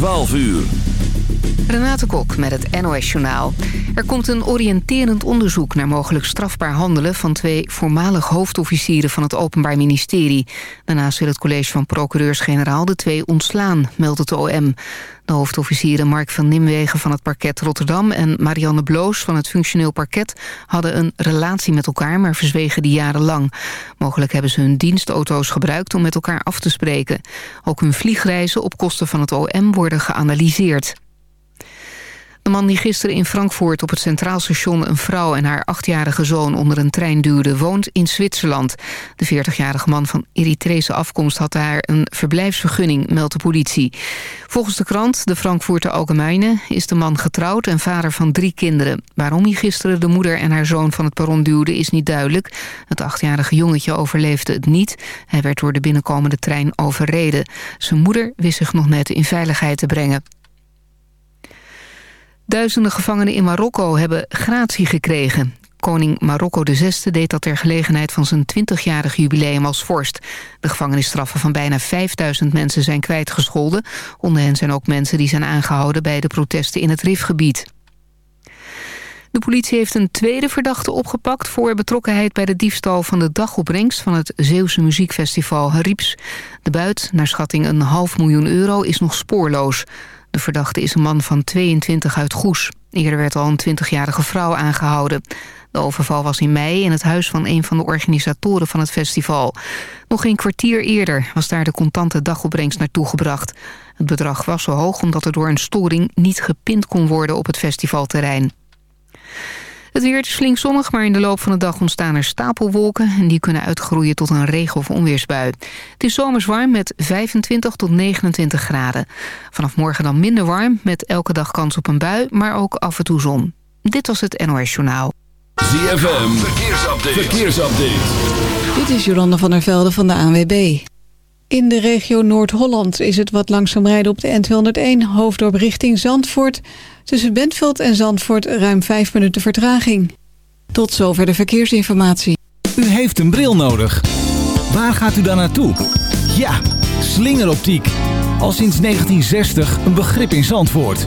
12 uur. Renate Kok met het NOS Journaal. Er komt een oriënterend onderzoek naar mogelijk strafbaar handelen... van twee voormalig hoofdofficieren van het Openbaar Ministerie. Daarnaast wil het college van procureurs-generaal de twee ontslaan, meldt het OM. De hoofdofficieren Mark van Nimwegen van het parket Rotterdam... en Marianne Bloos van het functioneel parket hadden een relatie met elkaar... maar verzwegen die jarenlang. Mogelijk hebben ze hun dienstauto's gebruikt om met elkaar af te spreken. Ook hun vliegreizen op kosten van het OM worden geanalyseerd. De man die gisteren in Frankfurt op het Centraal Station... een vrouw en haar achtjarige zoon onder een trein duwde... woont in Zwitserland. De 40-jarige man van Eritrese afkomst had daar een verblijfsvergunning... meldt de politie. Volgens de krant, de Frankfurter Allgemeine... is de man getrouwd en vader van drie kinderen. Waarom hij gisteren de moeder en haar zoon van het perron duwde... is niet duidelijk. Het achtjarige jongetje overleefde het niet. Hij werd door de binnenkomende trein overreden. Zijn moeder wist zich nog net in veiligheid te brengen. Duizenden gevangenen in Marokko hebben gratie gekregen. Koning Marokko VI deed dat ter gelegenheid van zijn 20-jarig jubileum als vorst. De gevangenisstraffen van bijna 5000 mensen zijn kwijtgescholden. Onder hen zijn ook mensen die zijn aangehouden bij de protesten in het Rifgebied. De politie heeft een tweede verdachte opgepakt... voor betrokkenheid bij de diefstal van de dagopbrengst... van het Zeeuwse muziekfestival Rieps. De buit, naar schatting een half miljoen euro, is nog spoorloos. De verdachte is een man van 22 uit Goes. Eerder werd al een 20-jarige vrouw aangehouden. De overval was in mei in het huis van een van de organisatoren van het festival. Nog een kwartier eerder was daar de contante dagopbrengst naartoe gebracht. Het bedrag was zo hoog omdat er door een storing niet gepind kon worden op het festivalterrein. Het weer is flink zonnig, maar in de loop van de dag ontstaan er stapelwolken... en die kunnen uitgroeien tot een regen- of onweersbui. Het is zomers warm met 25 tot 29 graden. Vanaf morgen dan minder warm, met elke dag kans op een bui... maar ook af en toe zon. Dit was het NOS Journaal. ZFM, verkeersupdate. verkeersupdate. Dit is Jolanda van der Velde van de ANWB. In de regio Noord-Holland is het wat langzaam rijden op de N201... hoofddorp richting Zandvoort... Tussen Bentveld en Zandvoort ruim 5 minuten vertraging. Tot zover de verkeersinformatie. U heeft een bril nodig. Waar gaat u dan naartoe? Ja, slingeroptiek. Al sinds 1960 een begrip in Zandvoort.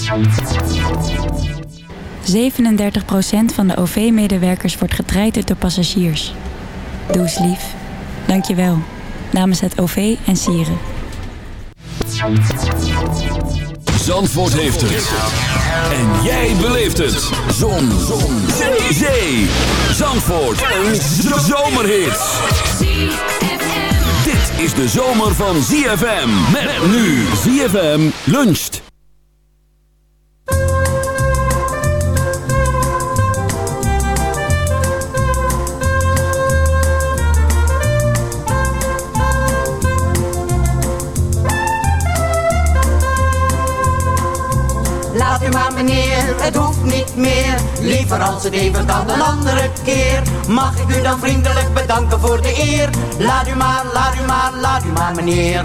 37% van de OV-medewerkers wordt getraind door passagiers. Doe lief. Dank je wel. Namens het OV en Sieren. Zandvoort heeft het. En jij beleeft het. Zon. Zon. Zee. Zandvoort. Een zomerhit. Dit is de zomer van ZFM. Met nu ZFM luncht. Als het even kan een andere keer. Mag ik u dan vriendelijk bedanken voor de eer? Laat u maar, laat u maar, laat u maar meneer.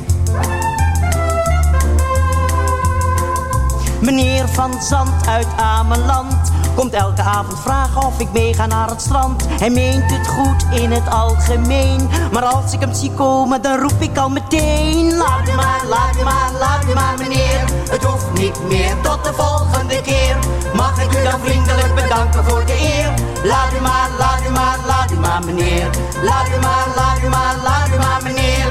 Meneer Van Zand uit Ameland komt elke avond vragen of ik meega naar het strand. Hij meent het goed in het algemeen, maar als ik hem zie komen, dan roep ik al meteen. Laat u maar, laat maar, laat maar meneer. Het hoeft niet meer, tot de volgende keer. Mag ik u dan vriendelijk bedanken voor de eer? Laat u maar, laat u maar, laat u maar meneer. Laat u maar, laat u maar, laat u maar meneer.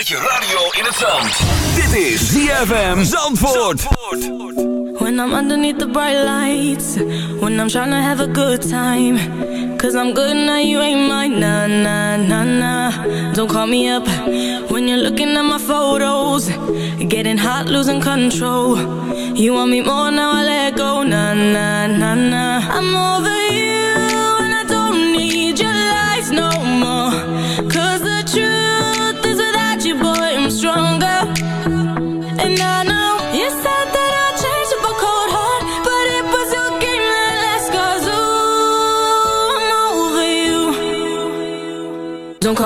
Zet je radio in het zand. Dit is ZFM Zandvoort. When I'm underneath the bright lights, when I'm trying to have a good time. Cause I'm good now, you ain't mine, nah, nah, nah, nah. Don't call me up when you're looking at my photos. Getting hot, losing control. You want me more now, I let go, nah, nah, nah, nah. I'm over you,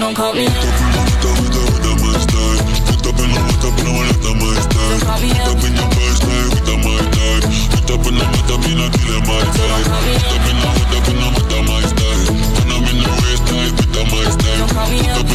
So don't call me up. I'm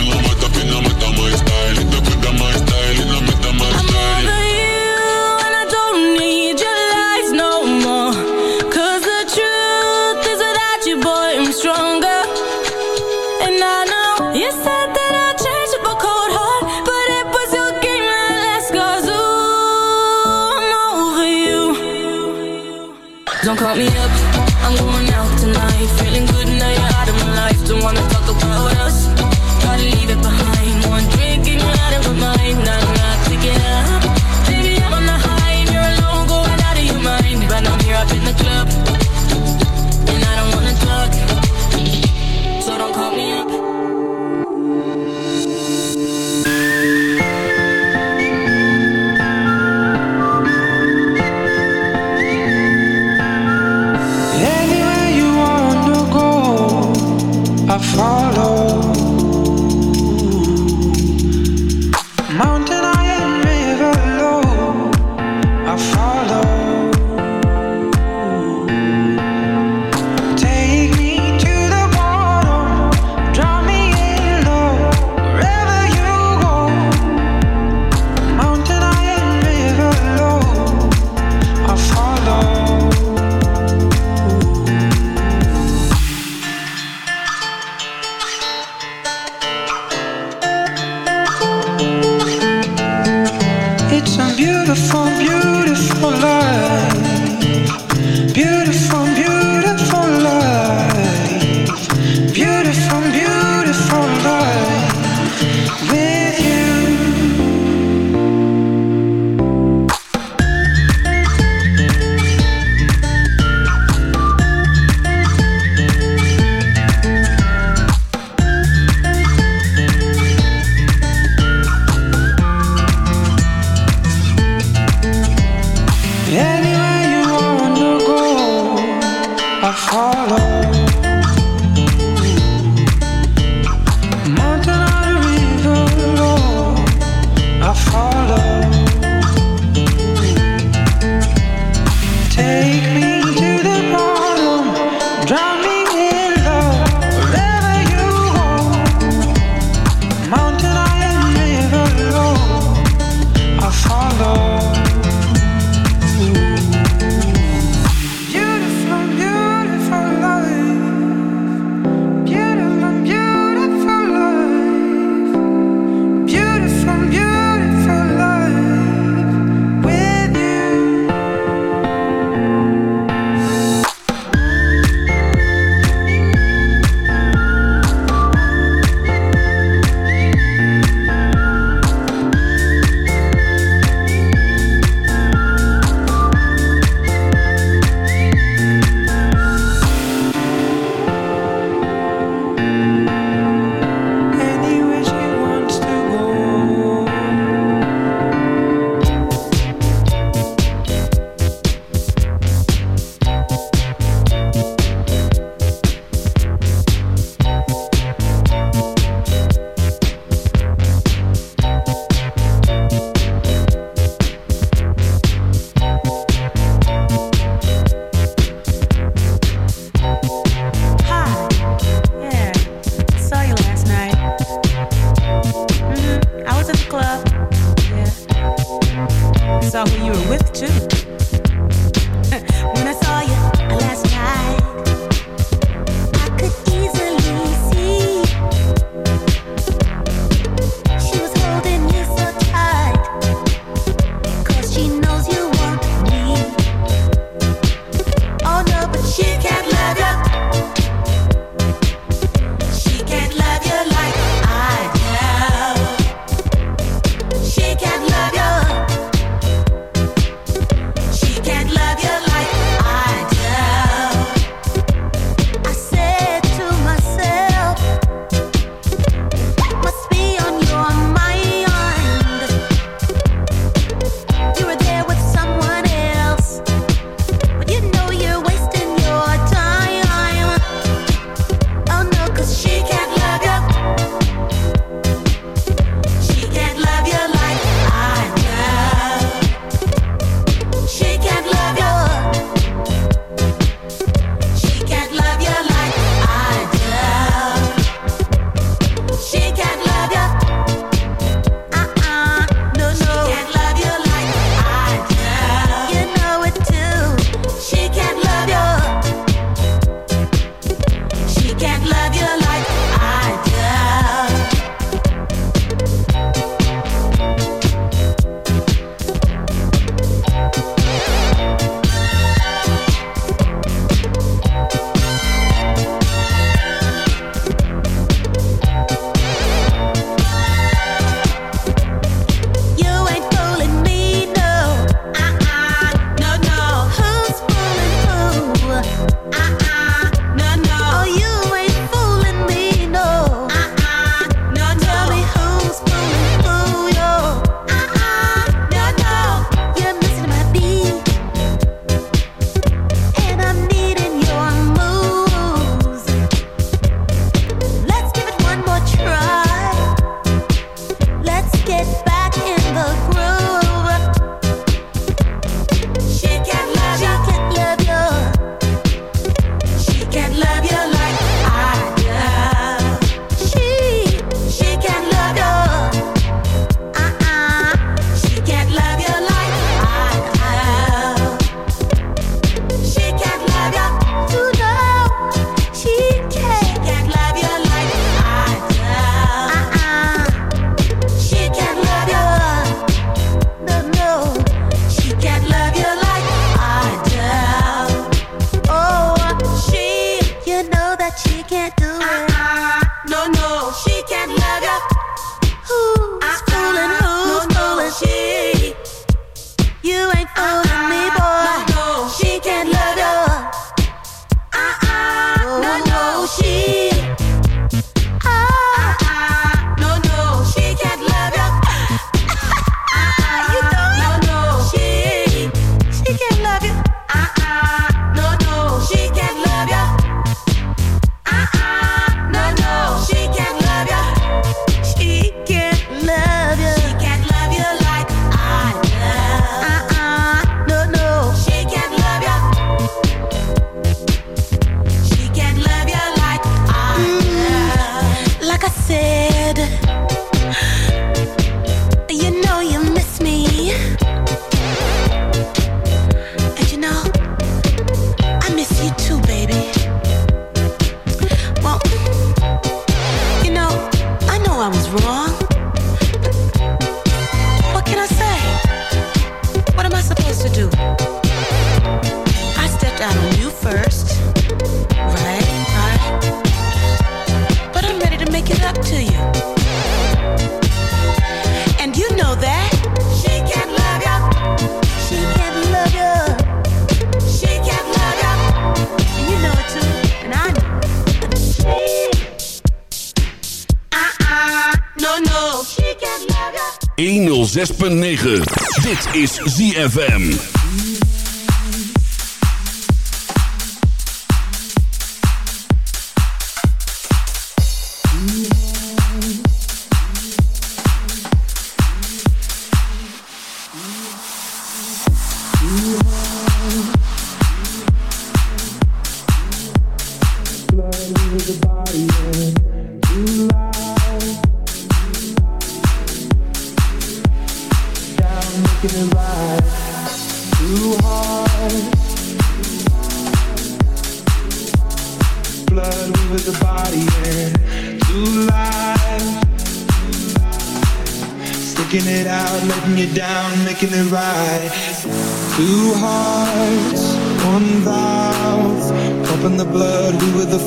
6.9. Dit is ZFM.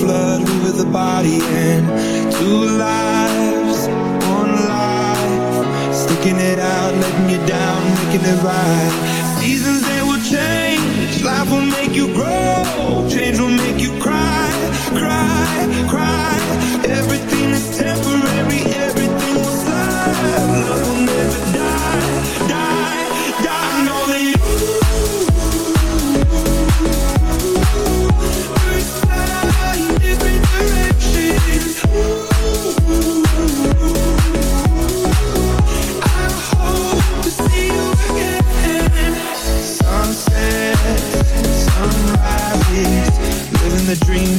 flood with a body and two lives, one life, sticking it out, letting you down, making it right. Seasons they will change, life will make you grow.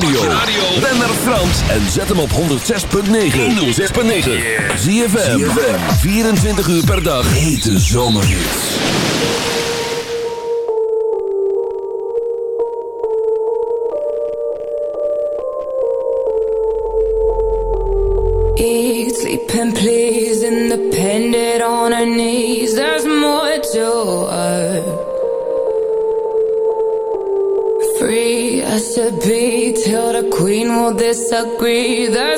radio. Ben naar Frans en zet hem op 106.9. 106.9. Zie 24 uur per dag. Hete zomerhits. Eat, sleep and please, independent on a knee. disagree. There's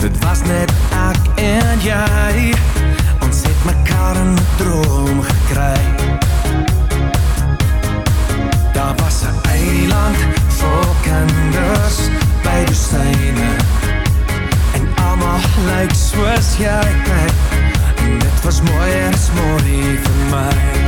Het was net ik en jij. Ons heeft mekaar in droom gekrijg. Daar was een eiland voor kinders bij de stenen. En allemaal lijkt zoals jij. En het was mooi en het is mooi voor mij.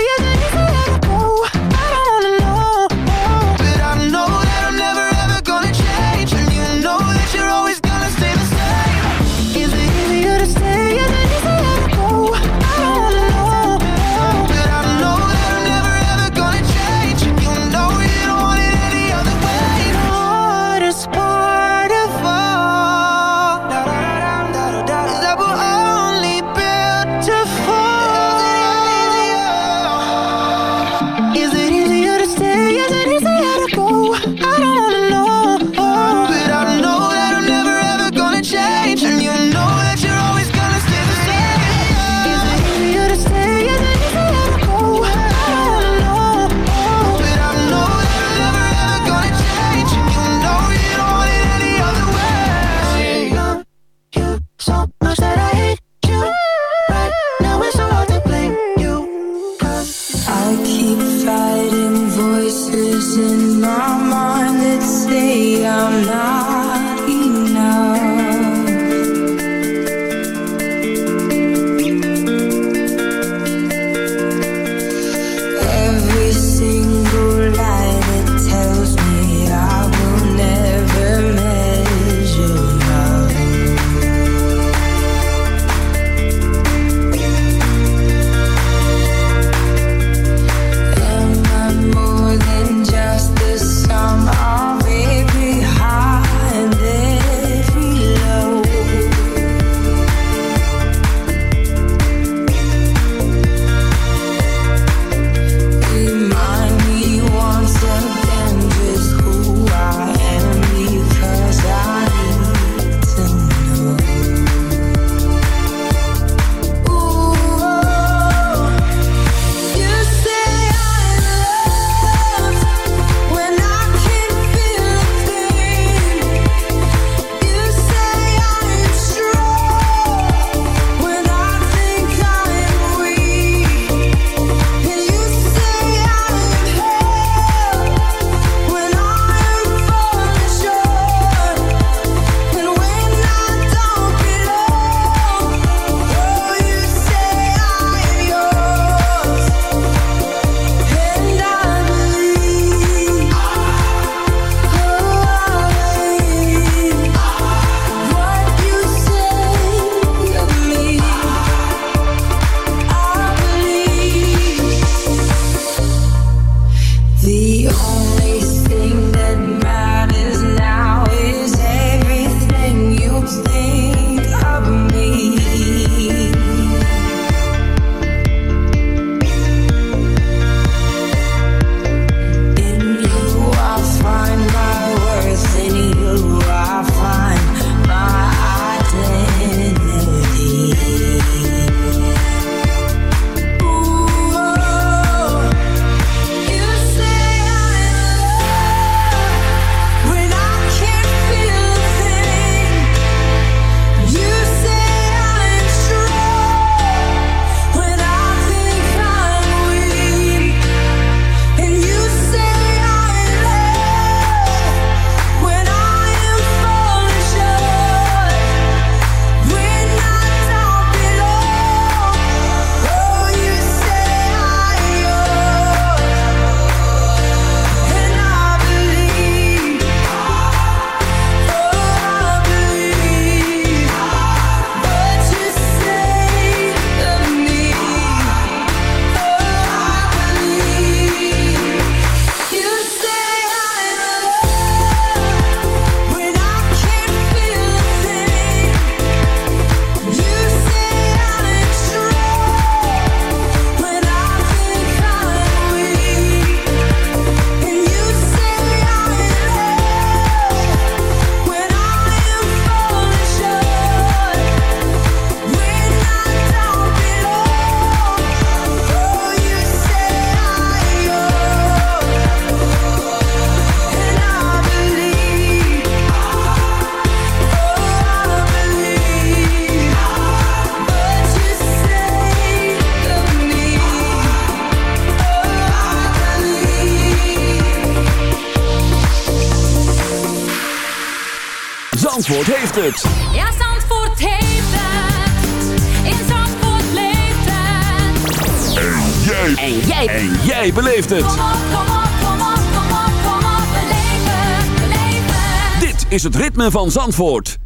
het. Ja, Zandvoort heeft het. In Zandvoort leeft het. En jij. En jij. En jij beleeft het. Kom op, kom op, kom op, kom op, kom op. Beleef het, beleef het. Dit is het ritme van Zandvoort.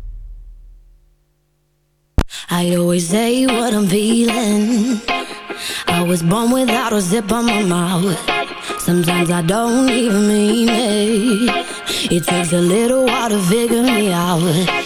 I always say what I'm feeling. I was born without a zip on my mouth. Sometimes I don't even mean it. It takes a little while to figure me out.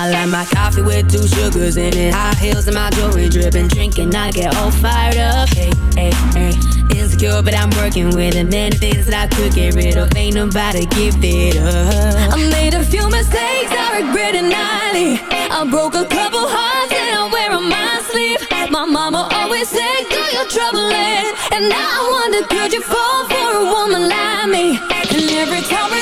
I like my coffee with two sugars in it. High heels and my jewelry dripping. Drinking, I get all fired up. Hey, hey, hey. Insecure, but I'm working with it. Many things that I could get rid of. Ain't nobody give it up. I made a few mistakes, I regret it nightly. I broke a couple hearts and I wear on my sleeve. My mama always said, do your troubling. And now I wonder, could you fall for a woman like me? And every time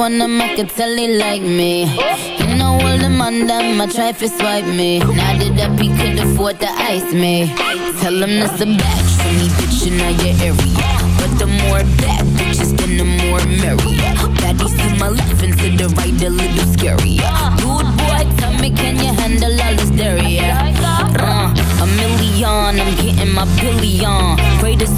I can tell they like me. You know all them on them, I try to swipe me. Now that up, he could afford to ice me. Tell him that's a batch for me, bitch, in your area. But the more bad bitches, then the more merrier. Baddies to my left and to the right, a little scarier. Dude, boy, tell me, can you handle all this dairy? Uh, a million, I'm getting my billion. Greatest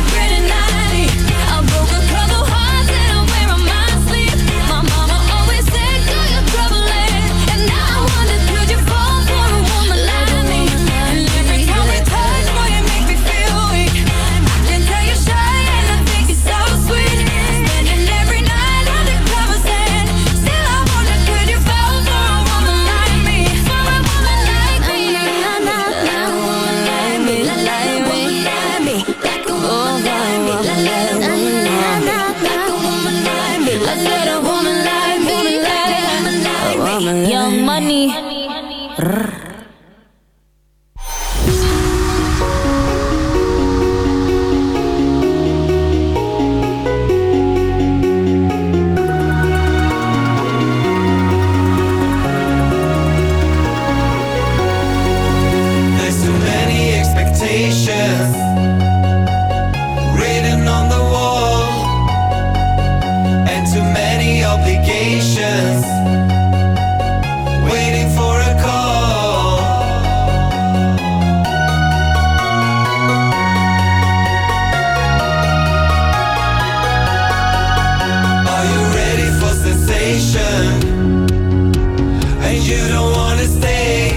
wanna stay.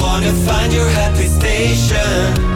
Wanna find your happy station.